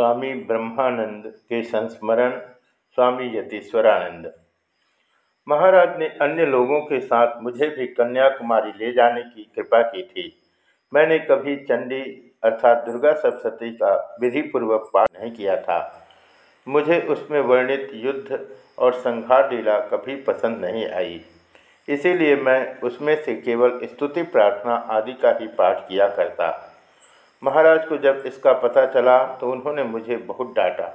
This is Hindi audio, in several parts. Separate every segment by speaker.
Speaker 1: स्वामी ब्रह्मानंद के संस्मरण, स्वामी यतीश्वरानंद। महाराज ने अन्य लोगों के साथ मुझे भी कन्याकुमारी ले जाने की कृपा की थी। मैंने कभी चंडी अर्थात दुर्गा सप्तती का विधिपूर्वक पाठ नहीं किया था। मुझे उसमें वर्णित युद्ध और संहार लीला कभी पसंद नहीं आई। इसीलिए मैं उसमें से केवल स्तुति, प्रार्थना आदि का ही पाठ किया करता। महाराज को जब इसका पता चला तो उन्होंने मुझे बहुत डांटा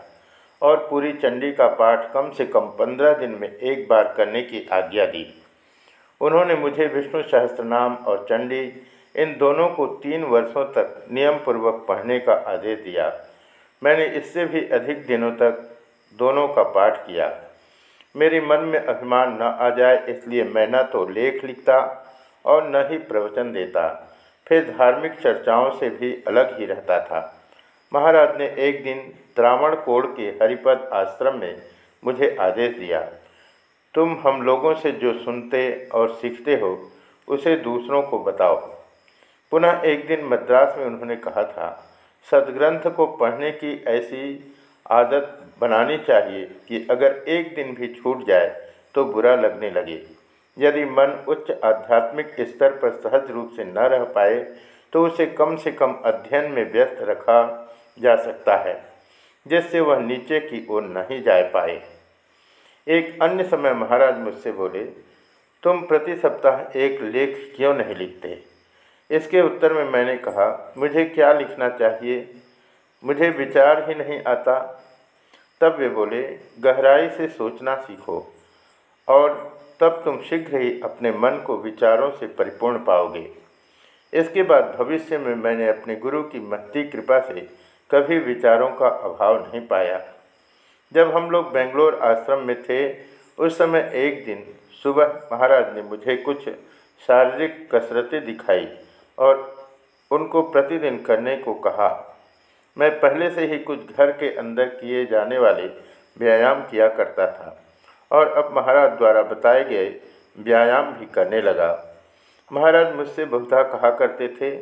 Speaker 1: और पूरी चंडी का पाठ कम से कम पंद्रह दिन में एक बार करने की आज्ञा दी। उन्होंने मुझे विष्णु सहस्त्रनाम और चंडी इन दोनों को तीन वर्षों तक नियम पूर्वक पढ़ने का आदेश दिया। मैंने इससे भी अधिक दिनों तक दोनों का पाठ किया। मेरे मन में अभिमान न आ जाए इसलिए मैं न तो लेख लिखता और न ही प्रवचन देता। फिर धार्मिक चर्चाओं से भी अलग ही रहता था। महाराज ने एक दिन द्रावण कोड़ के हरिपद आश्रम में मुझे आदेश दिया, तुम हम लोगों से जो सुनते और सीखते हो, उसे दूसरों को बताओ। पुनः एक दिन मद्रास में उन्होंने कहा था, सदग्रंथ को पढ़ने की ऐसी आदत बनानी चाहिए कि अगर एक दिन भी छूट जाए तो बुरा लगने लगे। यदि मन उच्च आध्यात्मिक स्तर पर सहज रूप से न रह पाए तो उसे कम से कम अध्ययन में व्यस्त रखा जा सकता है, जिससे वह नीचे की ओर नहीं जा पाए। एक अन्य समय महाराज मुझसे बोले, तुम प्रति सप्ताह एक लेख क्यों नहीं लिखते? इसके उत्तर में मैंने कहा, मुझे क्या लिखना चाहिए? मुझे विचार ही नहीं आता। तब वे बोले, गहराई से सोचना सीखो। और तब तुम शीघ्र ही अपने मन को विचारों से परिपूर्ण पाओगे। इसके बाद भविष्य में मैंने अपने गुरु की महती कृपा से कभी विचारों का अभाव नहीं पाया। जब हम लोग बेंगलोर आश्रम में थे, उस समय एक दिन सुबह महाराज ने मुझे कुछ शारीरिक कसरतें दिखाई और उनको प्रतिदिन करने को कहा। मैं पहले से ही कुछ घर के अंदर किए जाने वाले व्यायाम किया करता था। और अब महाराज द्वारा बताए गए व्यायाम भी करने लगा। महाराज मुझसे बहुधा कहा करते थे,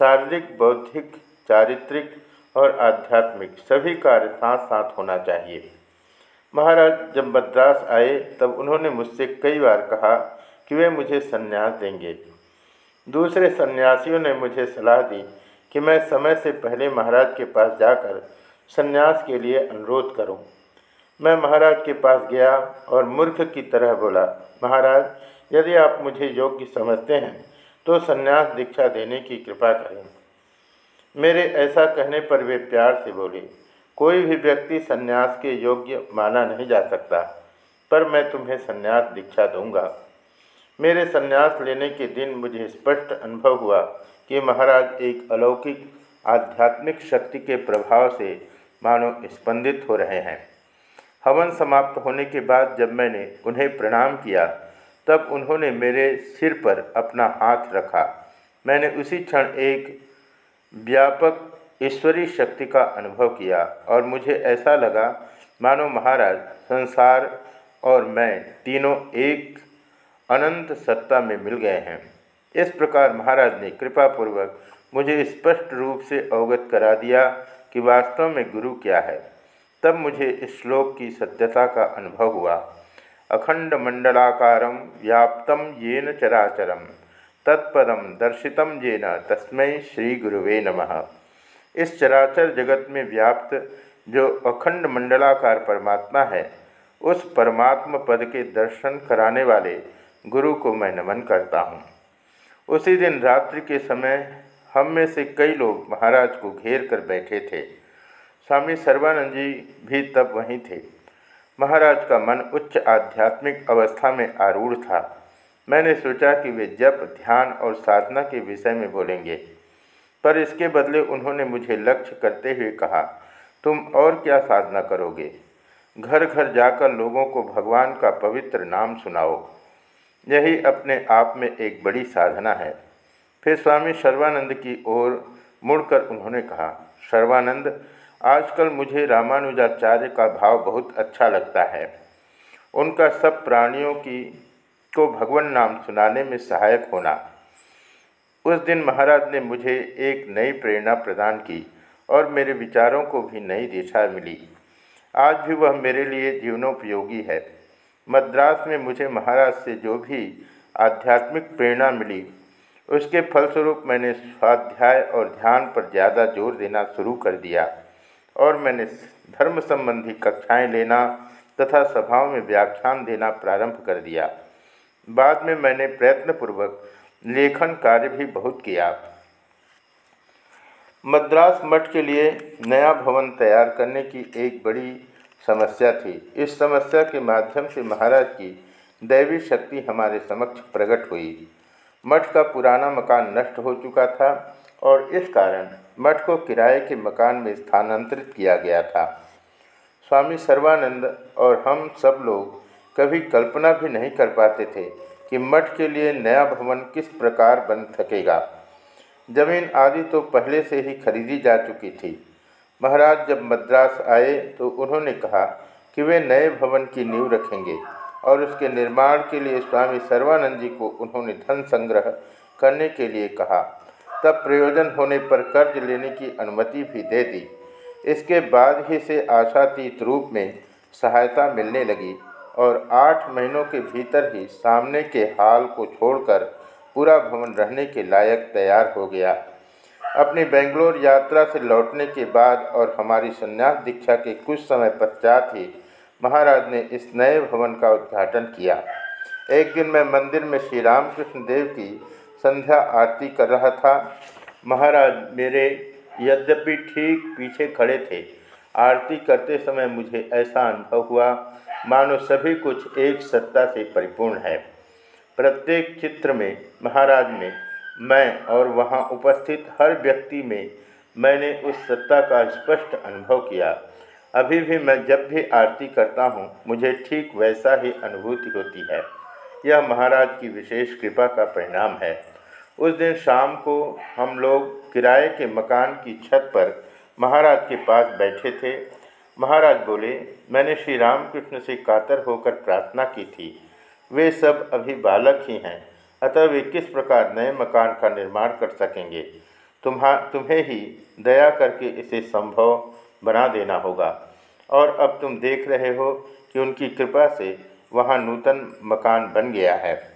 Speaker 1: शारीरिक, बौद्धिक, चारित्रिक और आध्यात्मिक सभी कार्य साथ साथ होना चाहिए। महाराज जब मद्रास आए, तब उन्होंने मुझसे कई बार कहा कि वे मुझे संन्यास देंगे। दूसरे सन्यासियों ने मुझे सलाह दी कि मैं समय से पहले महाराज के पास जाकर संन्यास के लिए अनुरोध करूँ। मैं महाराज के पास गया और मूर्ख की तरह बोला, महाराज, यदि आप मुझे योग्य समझते हैं तो संन्यास दीक्षा देने की कृपा करें। मेरे ऐसा कहने पर वे प्यार से बोले, कोई भी व्यक्ति संन्यास के योग्य माना नहीं जा सकता, पर मैं तुम्हें सन्यास दीक्षा दूँगा। मेरे सन्यास लेने के दिन मुझे स्पष्ट अनुभव हुआ कि महाराज एक अलौकिक, आध्यात्मिक शक्ति के प्रभाव से मानो स्पंदित हो रहे हैं। हवन समाप्त होने के बाद जब मैंने उन्हें प्रणाम किया, तब उन्होंने मेरे सिर पर अपना हाथ रखा। मैंने उसी क्षण एक व्यापक ईश्वरीय शक्ति का अनुभव किया और मुझे ऐसा लगा, मानो महाराज, संसार और मैं तीनों एक अनंत सत्ता में मिल गए हैं। इस प्रकार महाराज ने कृपापूर्वक मुझे स्पष्ट रूप से अवगत करा दिया कि वास्तव में गुरु क्या है। तब मुझे इस श्लोक की सत्यता का अनुभव हुआ। अखंड मंडलाकार व्याप्तम येन चराचरम तत्पदम दर्शितम येन तस्मै श्री गुरुवे नमः। इस चराचर जगत में व्याप्त जो अखंड मंडलाकार परमात्मा है, उस परमात्म पद के दर्शन कराने वाले गुरु को मैं नमन करता हूँ। उसी दिन रात्रि के समय हम में से कई लोग महाराज को घेर कर बैठे थे। स्वामी सर्वानंद जी भी तब वहीं थे। महाराज का मन उच्च आध्यात्मिक अवस्था में आरूढ़ था। मैंने सोचा कि वे जप, ध्यान और साधना के विषय में बोलेंगे। पर इसके बदले उन्होंने मुझे लक्ष्य करते हुए कहा, तुम और क्या साधना करोगे? घर घर जाकर लोगों को भगवान का पवित्र नाम सुनाओ। यही अपने आप में एक बड़ी साधना है। फिर स्वामी सर्वानंद की ओर मुड़कर उन्होंने कहा, सर्वानंद आजकल मुझे रामानुजाचार्य का भाव बहुत अच्छा लगता है। उनका सब प्राणियों की, को भगवान नाम सुनाने में सहायक होना। उस दिन महाराज ने मुझे एक नई प्रेरणा प्रदान की और मेरे विचारों को भी नई दिशा मिली। आज भी वह मेरे लिए जीवनोपयोगी है। मद्रास में मुझे महाराज से जो भी आध्यात्मिक प्रेरणा मिली, उसके फलस्वरूप मैंने स्वाध्याय और ध्यान पर ज़्यादा ज़ोर देना शुरू कर दिया। और मैंने धर्म संबंधी कक्षाएँ लेना तथा सभाओं में व्याख्यान देना प्रारंभ कर दिया। बाद में मैंने प्रयत्नपूर्वक लेखन कार्य भी बहुत किया। मद्रास मठ के लिए नया भवन तैयार करने की एक बड़ी समस्या थी। इस समस्या के माध्यम से महाराज की दैवी शक्ति हमारे समक्ष प्रकट हुई। मठ का पुराना मकान नष्ट हो चुका था और इस कारण मठ को किराए के मकान में स्थानांतरित किया गया था। स्वामी सर्वानंद और हम सब लोग कभी कल्पना भी नहीं कर पाते थे कि मठ के लिए नया भवन किस प्रकार बन सकेगा ज़मीन आदि तो पहले से ही खरीदी जा चुकी थी। महाराज जब मद्रास आए तो उन्होंने कहा कि वे नए भवन की नींव रखेंगे और उसके निर्माण के लिए स्वामी सर्वानंद जी को उन्होंने धन संग्रह करने के लिए कहा। तब प्रयोजन होने पर कर्ज लेने की अनुमति भी दे दी। इसके बाद ही से आशातीत रूप में सहायता मिलने लगी और आठ महीनों के भीतर ही सामने के हाल को छोड़कर पूरा भवन रहने के लायक तैयार हो गया। अपनी बेंगलोर यात्रा से लौटने के बाद और हमारी संन्यास दीक्षा के कुछ समय पश्चात ही महाराज ने इस नए भवन का उद्घाटन किया। एक दिन मैं मंदिर में श्री रामकृष्ण देव की संध्या आरती कर रहा था। महाराज, मेरे यद्यपि ठीक पीछे खड़े थे, आरती करते समय मुझे ऐसा अनुभव हुआ, मानो सभी कुछ एक सत्ता से परिपूर्ण है। प्रत्येक चित्र में महाराज में मैं और वहाँ उपस्थित हर व्यक्ति में मैंने उस सत्ता का स्पष्ट अनुभव किया। अभी भी मैं जब भी आरती करता हूँ, मुझे ठीक वैसा ही अनुभूति होती है। यह महाराज की विशेष कृपा का परिणाम है। उस दिन शाम को हम लोग किराए के मकान की छत पर महाराज के पास बैठे थे। महाराज बोले, मैंने श्री रामकृष्ण से कातर होकर प्रार्थना की थी। वे सब अभी बालक ही हैं, अतः वे किस प्रकार नए मकान का निर्माण कर सकेंगे? तुम्हा, तुम्हें ही दया करके इसे संभव बना देना होगा। और अब तुम देख रहे हो कि उनकी कृपा से वहाँ नूतन मकान बन गया है।